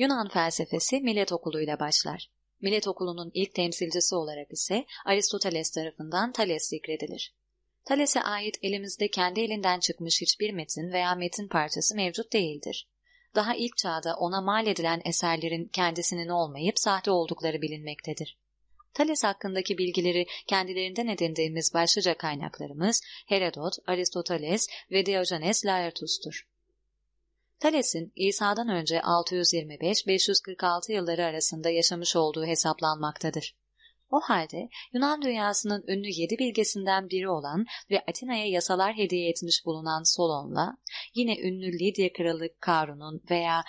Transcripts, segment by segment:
Yunan felsefesi millet okuluyla başlar. Millet okulunun ilk temsilcisi olarak ise Aristoteles tarafından Thales zikredilir. Thales'e ait elimizde kendi elinden çıkmış hiçbir metin veya metin parçası mevcut değildir. Daha ilk çağda ona mal edilen eserlerin kendisinin olmayıp sahte oldukları bilinmektedir. Thales hakkındaki bilgileri kendilerinden edindiğimiz başlıca kaynaklarımız Herodot, Aristoteles ve Diogenes Laertus'tur. Thales'in İsa'dan önce 625-546 yılları arasında yaşamış olduğu hesaplanmaktadır. O halde Yunan dünyasının ünlü yedi bilgesinden biri olan ve Atina'ya yasalar hediye etmiş bulunan Solon'la yine ünlü Lidya kralı Karun'un veya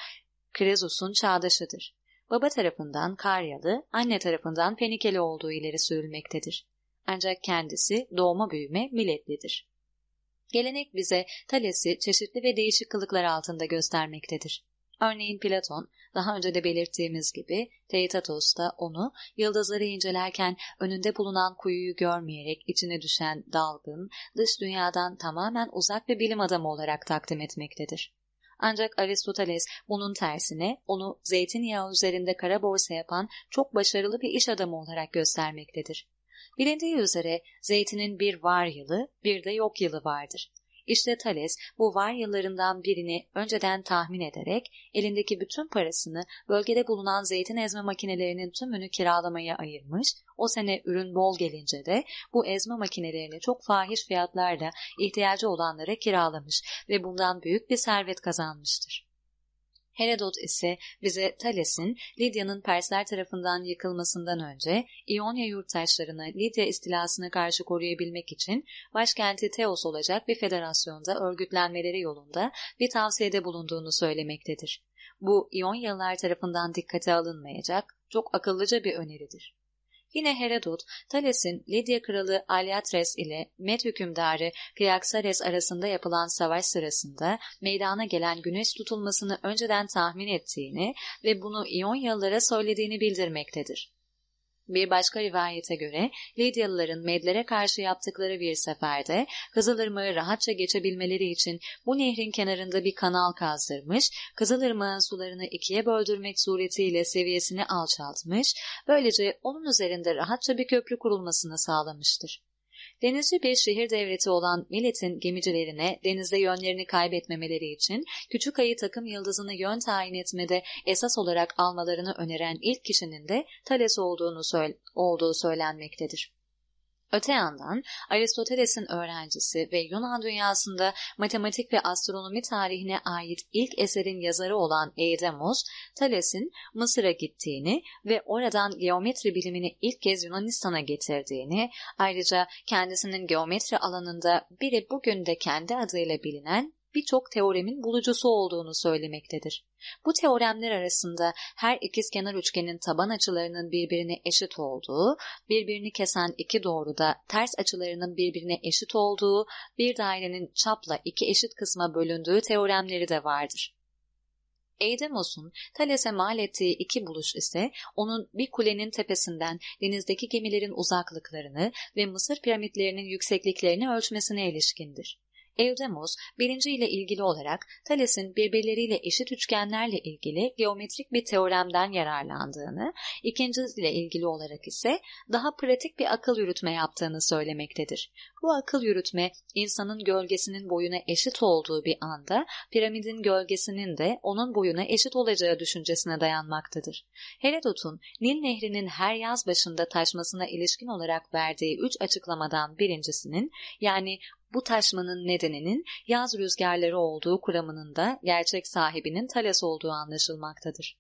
Krezus'un çağdaşıdır. Baba tarafından Karyalı, anne tarafından Fenikeli olduğu ileri sürülmektedir. Ancak kendisi doğma büyüme Miletlidir. Gelenek bize Thales'i çeşitli ve değişik kılıklar altında göstermektedir. Örneğin Platon, daha önce de belirttiğimiz gibi Theitatos da onu yıldızları incelerken önünde bulunan kuyuyu görmeyerek içine düşen dalgın, dış dünyadan tamamen uzak bir bilim adamı olarak takdim etmektedir. Ancak Aristoteles bunun tersine onu zeytinyağı üzerinde kara borsa yapan çok başarılı bir iş adamı olarak göstermektedir. Bilindiği üzere zeytinin bir var yılı, bir de yok yılı vardır. İşte Thales bu var yıllarından birini önceden tahmin ederek elindeki bütün parasını bölgede bulunan zeytin ezme makinelerinin tümünü kiralamaya ayırmış, o sene ürün bol gelince de bu ezme makinelerini çok fahiş fiyatlarla ihtiyacı olanlara kiralamış ve bundan büyük bir servet kazanmıştır. Herodot ise bize Thales'in Lidya'nın Persler tarafından yıkılmasından önce İonya yurttaşlarını Lidya istilasına karşı koruyabilmek için başkenti Teos olacak bir federasyonda örgütlenmeleri yolunda bir tavsiyede bulunduğunu söylemektedir. Bu İonyalılar tarafından dikkate alınmayacak çok akıllıca bir öneridir. Yine Herodot, Thales'in Lidya kralı Alyatres ile Med hükümdarı Kıyaksares arasında yapılan savaş sırasında meydana gelen güneş tutulmasını önceden tahmin ettiğini ve bunu İonyalılara söylediğini bildirmektedir. Bir başka rivayete göre Lidyalıların Medlere karşı yaptıkları bir seferde Kızılırmağı rahatça geçebilmeleri için bu nehrin kenarında bir kanal kazdırmış, Kızılırmağın sularını ikiye böldürmek suretiyle seviyesini alçaltmış, böylece onun üzerinde rahatça bir köprü kurulmasını sağlamıştır. Denizci bir şehir devleti olan Millet'in gemicilerine denizde yönlerini kaybetmemeleri için küçük ayı takım yıldızını yön tayin etmede esas olarak almalarını öneren ilk kişinin de Thales olduğunu söyle olduğu söylenmektedir. Öte yandan Aristoteles'in öğrencisi ve Yunan dünyasında matematik ve astronomi tarihine ait ilk eserin yazarı olan Eidemos, Thales'in Mısır'a gittiğini ve oradan geometri bilimini ilk kez Yunanistan'a getirdiğini, ayrıca kendisinin geometri alanında biri bugün de kendi adıyla bilinen birçok teoremin bulucusu olduğunu söylemektedir. Bu teoremler arasında her ikizkenar üçgenin taban açılarının birbirine eşit olduğu, birbirini kesen iki doğruda ters açılarının birbirine eşit olduğu, bir dairenin çapla iki eşit kısma bölündüğü teoremleri de vardır. Eidemos'un Thales'e mal ettiği iki buluş ise onun bir kulenin tepesinden denizdeki gemilerin uzaklıklarını ve Mısır piramitlerinin yüksekliklerini ölçmesine ilişkindir. Eudemos birinci ile ilgili olarak Thales'in birbirleriyle eşit üçgenlerle ilgili geometrik bir teoremden yararlandığını, ikincisi ile ilgili olarak ise daha pratik bir akıl yürütme yaptığını söylemektedir. Bu akıl yürütme insanın gölgesinin boyuna eşit olduğu bir anda piramidin gölgesinin de onun boyuna eşit olacağı düşüncesine dayanmaktadır. Herodot'un Nil Nehri'nin her yaz başında taşmasına ilişkin olarak verdiği üç açıklamadan birincisinin yani bu taşmanın nedeninin yaz rüzgarları olduğu kuramının da gerçek sahibinin Thales olduğu anlaşılmaktadır.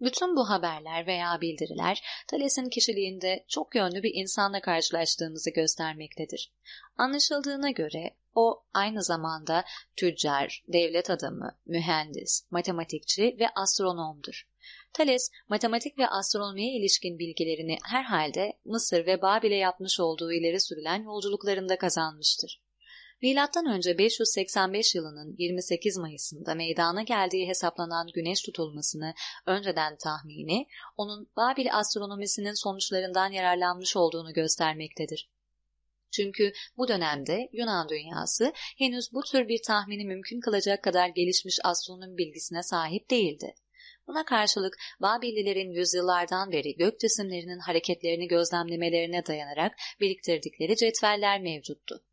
Bütün bu haberler veya bildiriler Thales'in kişiliğinde çok yönlü bir insanla karşılaştığımızı göstermektedir. Anlaşıldığına göre o aynı zamanda tüccar, devlet adamı, mühendis, matematikçi ve astronomdur. Thales, matematik ve astronomiye ilişkin bilgilerini herhalde Mısır ve Babil'e yapmış olduğu ileri sürülen yolculuklarında kazanmıştır. Milattan önce 585 yılının 28 Mayıs'ında meydana geldiği hesaplanan güneş tutulmasını önceden tahmini, onun Babil astronomisinin sonuçlarından yararlanmış olduğunu göstermektedir. Çünkü bu dönemde Yunan dünyası henüz bu tür bir tahmini mümkün kılacak kadar gelişmiş astronomi bilgisine sahip değildi. Buna karşılık Babillilerin yüzyıllardan beri gök cisimlerinin hareketlerini gözlemlemelerine dayanarak biriktirdikleri cetveller mevcuttu.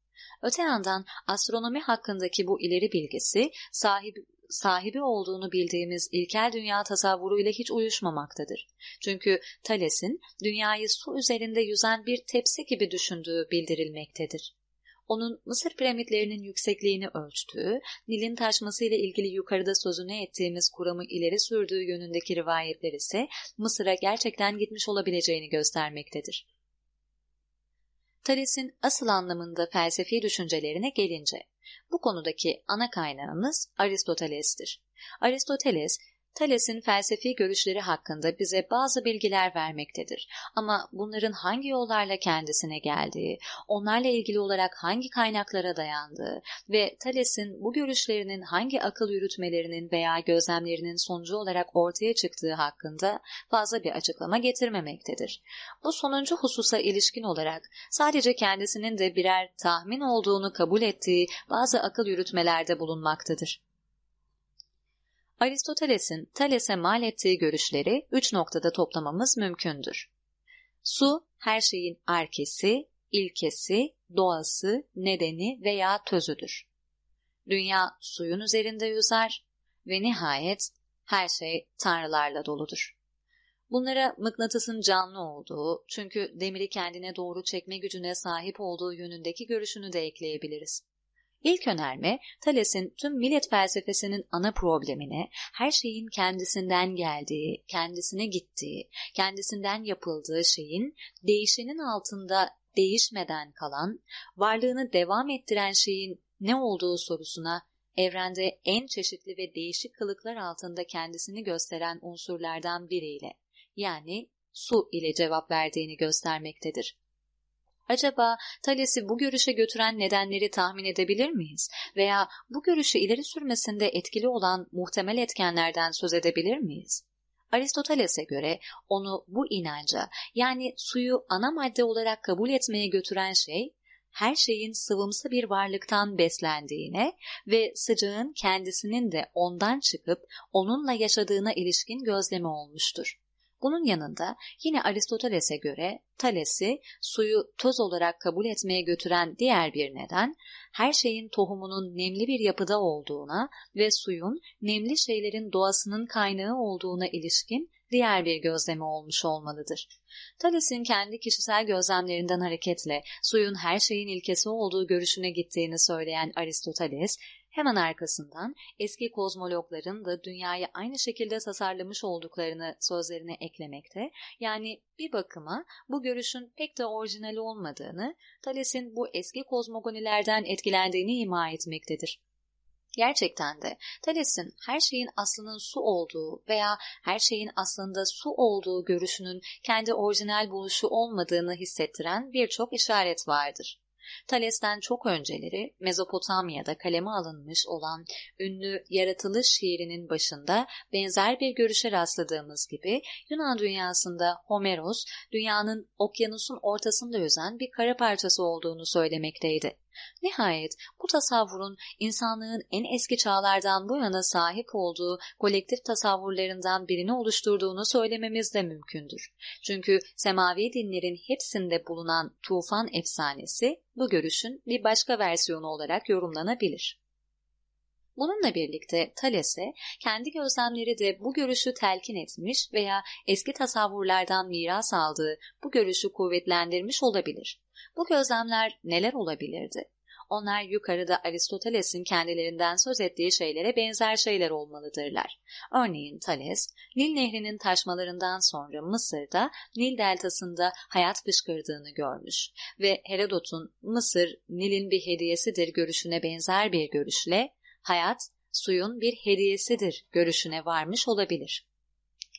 Öte yandan astronomi hakkındaki bu ileri bilgisi sahibi, sahibi olduğunu bildiğimiz ilkel dünya tasavvuruyla hiç uyuşmamaktadır. Çünkü Thales'in dünyayı su üzerinde yüzen bir tepsi gibi düşündüğü bildirilmektedir. Onun Mısır piramitlerinin yüksekliğini ölçtüğü, Nil'in taşması ile ilgili yukarıda sözünü ettiğimiz kuramı ileri sürdüğü yönündeki rivayetler ise Mısır'a gerçekten gitmiş olabileceğini göstermektedir. Thales'in asıl anlamında felsefi düşüncelerine gelince, bu konudaki ana kaynağımız Aristoteles'tir. Aristoteles, Thales'in felsefi görüşleri hakkında bize bazı bilgiler vermektedir. Ama bunların hangi yollarla kendisine geldiği, onlarla ilgili olarak hangi kaynaklara dayandığı ve Thales'in bu görüşlerinin hangi akıl yürütmelerinin veya gözlemlerinin sonucu olarak ortaya çıktığı hakkında fazla bir açıklama getirmemektedir. Bu sonuncu hususa ilişkin olarak sadece kendisinin de birer tahmin olduğunu kabul ettiği bazı akıl yürütmelerde bulunmaktadır. Aristoteles'in Thales'e mal ettiği görüşleri üç noktada toplamamız mümkündür. Su, her şeyin arkesi, ilkesi, doğası, nedeni veya tözüdür. Dünya suyun üzerinde yüzer ve nihayet her şey tanrılarla doludur. Bunlara mıknatısın canlı olduğu, çünkü demiri kendine doğru çekme gücüne sahip olduğu yönündeki görüşünü de ekleyebiliriz. İlk önerme, Thales'in tüm millet felsefesinin ana problemine her şeyin kendisinden geldiği, kendisine gittiği, kendisinden yapıldığı şeyin değişenin altında değişmeden kalan, varlığını devam ettiren şeyin ne olduğu sorusuna evrende en çeşitli ve değişik kılıklar altında kendisini gösteren unsurlardan biriyle, yani su ile cevap verdiğini göstermektedir. Acaba Thales'i bu görüşe götüren nedenleri tahmin edebilir miyiz? Veya bu görüşü ileri sürmesinde etkili olan muhtemel etkenlerden söz edebilir miyiz? Aristoteles'e göre onu bu inanca yani suyu ana madde olarak kabul etmeye götüren şey her şeyin sıvımsı bir varlıktan beslendiğine ve sıcağın kendisinin de ondan çıkıp onunla yaşadığına ilişkin gözlemi olmuştur. Bunun yanında yine Aristoteles'e göre Thales'i suyu toz olarak kabul etmeye götüren diğer bir neden, her şeyin tohumunun nemli bir yapıda olduğuna ve suyun nemli şeylerin doğasının kaynağı olduğuna ilişkin diğer bir gözlemi olmuş olmalıdır. Thales'in kendi kişisel gözlemlerinden hareketle suyun her şeyin ilkesi olduğu görüşüne gittiğini söyleyen Aristoteles, Hemen arkasından eski kozmologların da dünyayı aynı şekilde tasarlamış olduklarını sözlerine eklemekte. Yani bir bakıma bu görüşün pek de orijinali olmadığını, Thales'in bu eski kozmogonilerden etkilendiğini ima etmektedir. Gerçekten de Thales'in her şeyin aslının su olduğu veya her şeyin aslında su olduğu görüşünün kendi orijinal buluşu olmadığını hissettiren birçok işaret vardır. Thales'ten çok önceleri Mezopotamya'da kaleme alınmış olan ünlü yaratılış şiirinin başında benzer bir görüşe rastladığımız gibi Yunan dünyasında Homeros dünyanın okyanusun ortasında yüzen bir kara parçası olduğunu söylemekteydi. Nihayet bu tasavvurun insanlığın en eski çağlardan bu yana sahip olduğu kolektif tasavvurlarından birini oluşturduğunu söylememiz de mümkündür. Çünkü semavi dinlerin hepsinde bulunan tufan efsanesi bu görüşün bir başka versiyonu olarak yorumlanabilir. Bununla birlikte Thales'e kendi gözlemleri de bu görüşü telkin etmiş veya eski tasavvurlardan miras aldığı bu görüşü kuvvetlendirmiş olabilir. Bu gözlemler neler olabilirdi? Onlar yukarıda Aristoteles'in kendilerinden söz ettiği şeylere benzer şeyler olmalıdırlar. Örneğin Thales, Nil Nehri'nin taşmalarından sonra Mısır'da Nil deltasında hayat fışkırdığını görmüş ve Herodot'un Mısır Nil'in bir hediyesidir görüşüne benzer bir görüşle hayat suyun bir hediyesidir görüşüne varmış olabilir.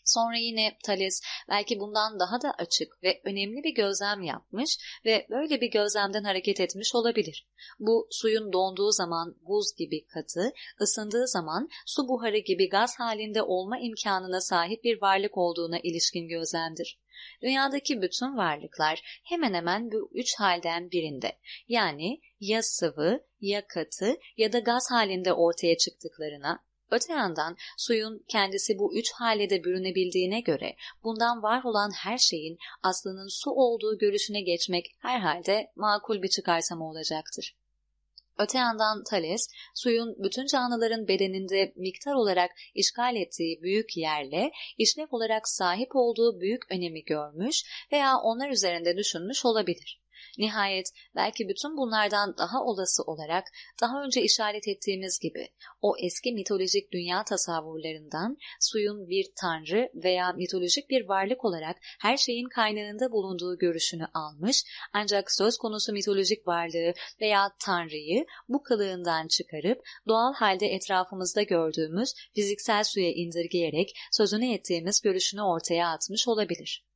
Sonra yine Thales belki bundan daha da açık ve önemli bir gözlem yapmış ve böyle bir gözlemden hareket etmiş olabilir. Bu suyun donduğu zaman buz gibi katı, ısındığı zaman su buharı gibi gaz halinde olma imkanına sahip bir varlık olduğuna ilişkin gözlemdir. Dünyadaki bütün varlıklar hemen hemen bu üç halden birinde yani ya sıvı, ya katı ya da gaz halinde ortaya çıktıklarına Öte yandan suyun kendisi bu üç hale de bürünebildiğine göre bundan var olan her şeyin aslının su olduğu görüşüne geçmek herhalde makul bir çıkarsama olacaktır. Öte yandan Thales, suyun bütün canlıların bedeninde miktar olarak işgal ettiği büyük yerle işlev olarak sahip olduğu büyük önemi görmüş veya onlar üzerinde düşünmüş olabilir. Nihayet belki bütün bunlardan daha olası olarak daha önce işaret ettiğimiz gibi o eski mitolojik dünya tasavvurlarından suyun bir tanrı veya mitolojik bir varlık olarak her şeyin kaynağında bulunduğu görüşünü almış ancak söz konusu mitolojik varlığı veya tanrıyı bu kılığından çıkarıp doğal halde etrafımızda gördüğümüz fiziksel suya indirgeyerek sözünü ettiğimiz görüşünü ortaya atmış olabilir.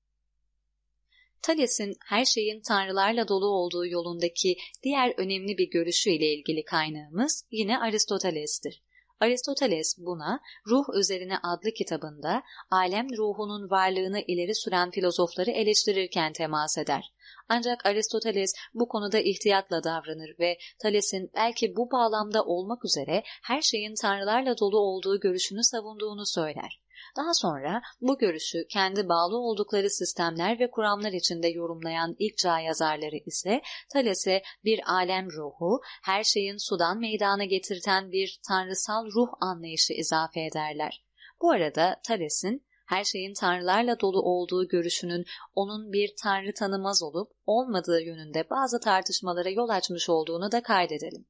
Thales'in her şeyin tanrılarla dolu olduğu yolundaki diğer önemli bir görüşüyle ilgili kaynağımız yine Aristoteles'tir. Aristoteles buna Ruh Üzerine adlı kitabında alem ruhunun varlığını ileri süren filozofları eleştirirken temas eder. Ancak Aristoteles bu konuda ihtiyatla davranır ve Thales'in belki bu bağlamda olmak üzere her şeyin tanrılarla dolu olduğu görüşünü savunduğunu söyler. Daha sonra bu görüşü kendi bağlı oldukları sistemler ve kuramlar içinde yorumlayan ilk çağ yazarları ise Thales'e bir alem ruhu, her şeyin sudan meydana getirten bir tanrısal ruh anlayışı izafe ederler. Bu arada Thales'in her şeyin tanrılarla dolu olduğu görüşünün onun bir tanrı tanımaz olup olmadığı yönünde bazı tartışmalara yol açmış olduğunu da kaydedelim.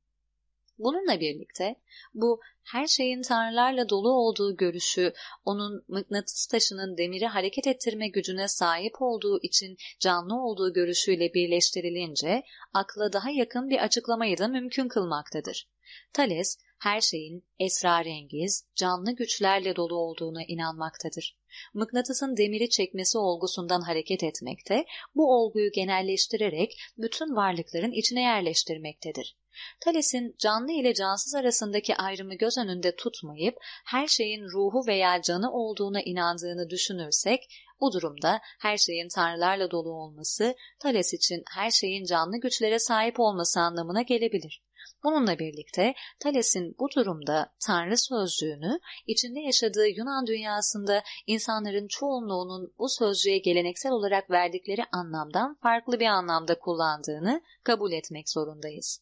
Bununla birlikte bu her şeyin tanrılarla dolu olduğu görüşü onun mıknatıs taşının demiri hareket ettirme gücüne sahip olduğu için canlı olduğu görüşüyle birleştirilince akla daha yakın bir açıklamayı da mümkün kılmaktadır. Thales her şeyin esrarengiz, canlı güçlerle dolu olduğuna inanmaktadır. Mıknatısın demiri çekmesi olgusundan hareket etmekte, bu olguyu genelleştirerek bütün varlıkların içine yerleştirmektedir. Thales'in canlı ile cansız arasındaki ayrımı göz önünde tutmayıp her şeyin ruhu veya canı olduğuna inandığını düşünürsek, bu durumda her şeyin tanrılarla dolu olması, Thales için her şeyin canlı güçlere sahip olması anlamına gelebilir. Bununla birlikte Thales'in bu durumda Tanrı sözcüğünü içinde yaşadığı Yunan dünyasında insanların çoğunluğunun bu sözcüğe geleneksel olarak verdikleri anlamdan farklı bir anlamda kullandığını kabul etmek zorundayız.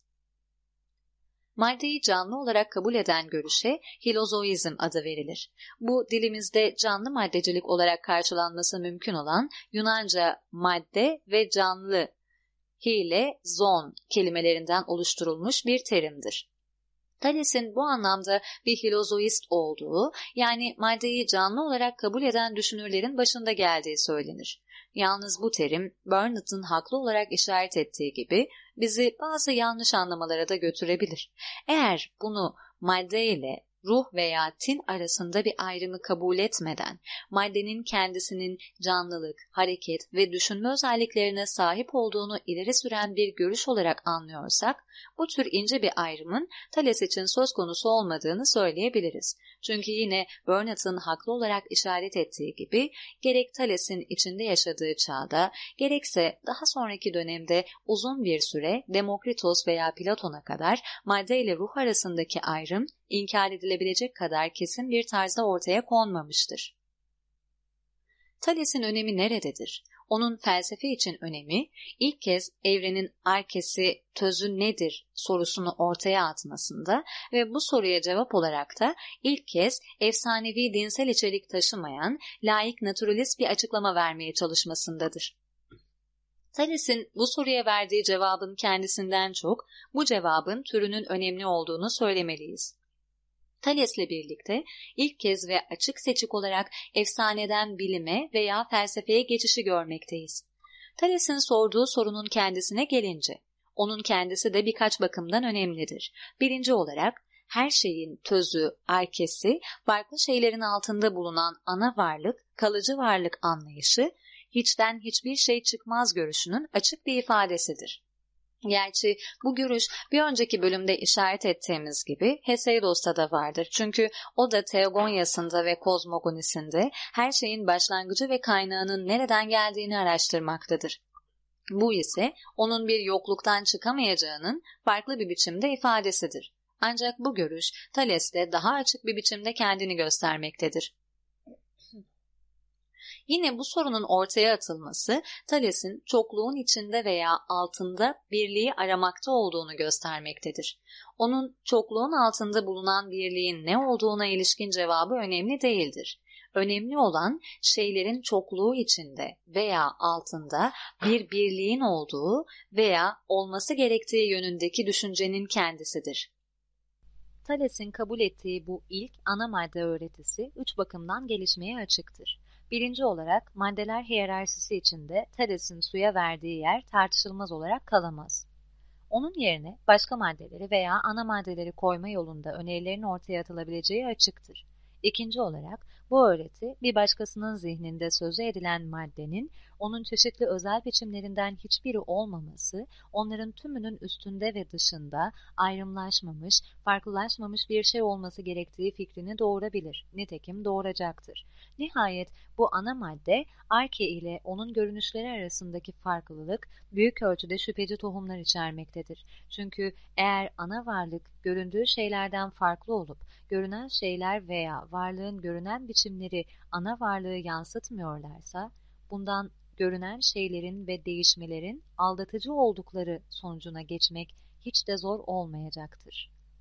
Maddeyi canlı olarak kabul eden görüşe hilozoizm adı verilir. Bu dilimizde canlı maddecilik olarak karşılanması mümkün olan Yunanca madde ve canlı hile, zon kelimelerinden oluşturulmuş bir terimdir. Thales'in bu anlamda bir hilozoist olduğu, yani maddeyi canlı olarak kabul eden düşünürlerin başında geldiği söylenir. Yalnız bu terim, Burnett'ın haklı olarak işaret ettiği gibi, bizi bazı yanlış anlamalara da götürebilir. Eğer bunu madde ile ruh veya tin arasında bir ayrımı kabul etmeden maddenin kendisinin canlılık, hareket ve düşünme özelliklerine sahip olduğunu ileri süren bir görüş olarak anlıyorsak, bu tür ince bir ayrımın Thales için söz konusu olmadığını söyleyebiliriz. Çünkü yine Burnett'ın haklı olarak işaret ettiği gibi gerek Thales'in içinde yaşadığı çağda gerekse daha sonraki dönemde uzun bir süre Demokritos veya Platon'a kadar madde ile ruh arasındaki ayrım inkar edilebilecek kadar kesin bir tarzda ortaya konmamıştır. Thales'in önemi nerededir? Onun felsefe için önemi ilk kez evrenin arkesi, tözü nedir sorusunu ortaya atmasında ve bu soruya cevap olarak da ilk kez efsanevi dinsel içerik taşımayan laik naturalist bir açıklama vermeye çalışmasındadır. Thales'in bu soruya verdiği cevabın kendisinden çok bu cevabın türünün önemli olduğunu söylemeliyiz. Thales'le birlikte ilk kez ve açık seçik olarak efsaneden bilime veya felsefeye geçişi görmekteyiz. Thales'in sorduğu sorunun kendisine gelince, onun kendisi de birkaç bakımdan önemlidir. Birinci olarak her şeyin tözü, arkesi, farklı şeylerin altında bulunan ana varlık, kalıcı varlık anlayışı, hiçten hiçbir şey çıkmaz görüşünün açık bir ifadesidir. Gerçi bu görüş bir önceki bölümde işaret ettiğimiz gibi Heseidos'ta da vardır. Çünkü o da Teogonyasında ve Kozmogonisinde her şeyin başlangıcı ve kaynağının nereden geldiğini araştırmaktadır. Bu ise onun bir yokluktan çıkamayacağının farklı bir biçimde ifadesidir. Ancak bu görüş Thales'te daha açık bir biçimde kendini göstermektedir. Yine bu sorunun ortaya atılması Thales'in çokluğun içinde veya altında birliği aramakta olduğunu göstermektedir. Onun çokluğun altında bulunan birliğin ne olduğuna ilişkin cevabı önemli değildir. Önemli olan şeylerin çokluğu içinde veya altında bir birliğin olduğu veya olması gerektiği yönündeki düşüncenin kendisidir. Thales'in kabul ettiği bu ilk ana madde öğretisi üç bakımdan gelişmeye açıktır. Birinci olarak maddeler hiyerarşisi içinde Thales'in suya verdiği yer tartışılmaz olarak kalamaz. Onun yerine başka maddeleri veya ana maddeleri koyma yolunda önerilerin ortaya atılabileceği açıktır. İkinci olarak bu öğreti bir başkasının zihninde sözü edilen maddenin onun çeşitli özel biçimlerinden hiçbiri olmaması, onların tümünün üstünde ve dışında ayrımlaşmamış, farklılaşmamış bir şey olması gerektiği fikrini doğurabilir. Nitekim doğuracaktır. Nihayet bu ana madde Arke ile onun görünüşleri arasındaki farklılık büyük ölçüde şüpheci tohumlar içermektedir. Çünkü eğer ana varlık göründüğü şeylerden farklı olup görünen şeyler veya varlığın görünen biçimleri ana varlığı yansıtmıyorlarsa bundan görünen şeylerin ve değişmelerin aldatıcı oldukları sonucuna geçmek hiç de zor olmayacaktır.